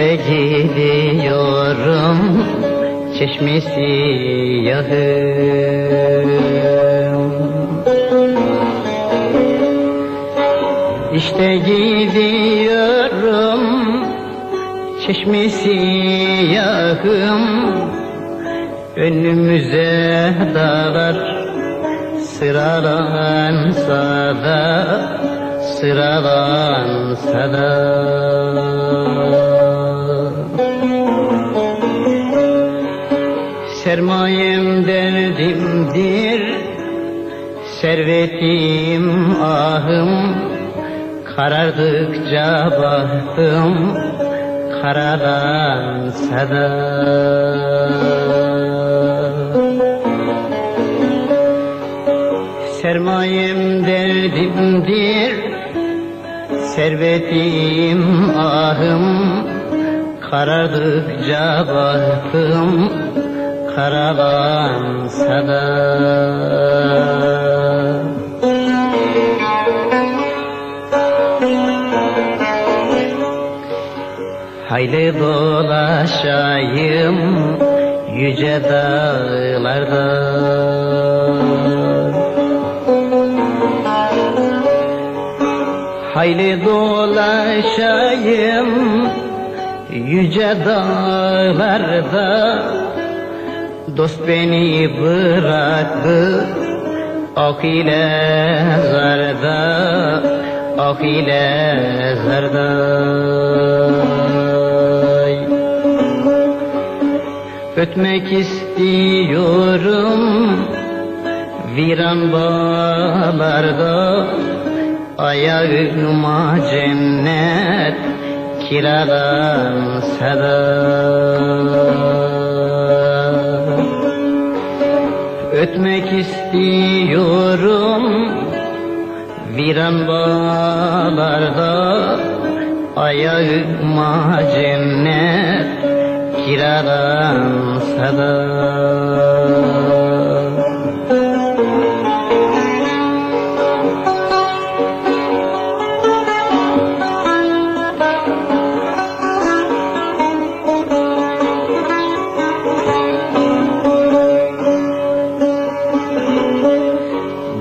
Hapse gidiyorum Çeşmi siyahım İşte gidiyorum Çeşmi siyahım. Önümüze dağlar Sıralansa da Sıralansa da. Sermayem derdimdir. Servetim ahım. Karardıkça bahtım. Karalansa da. Sermayem derdimdir. Servetim ahım. Karardıkça bahtım Karalansa da Hayli dolaşayım yüce dağlarda. Hayli dolaşayım yüce dağlarda Dost beni bıraktı Ok ile zarda Ok ile zarda Ötmek istiyorum Viran bağlarda Ayağıma cennet Kiralansa da Ötmek istiyorum. Viran bağlarda Ayağıma cennet Kiralansa da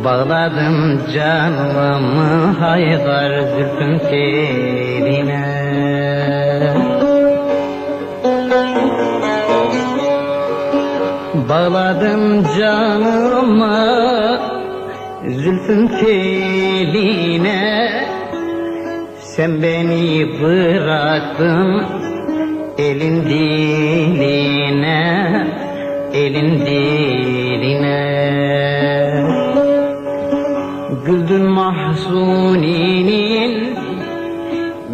Bağladım canımı haydar zülfün teline Bağladım canımı zülfün teline Sen beni bıraktın elin diline Elin diline Güldün mahzuninin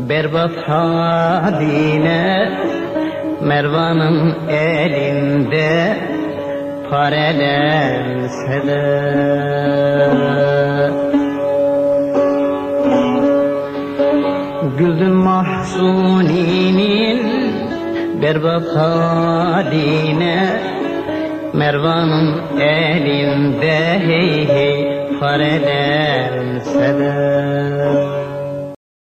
berbat haline Mervan'ın elinde parelense de Güldün mahzuninin berbat haline Mervan'ın elinde hey hey parelense de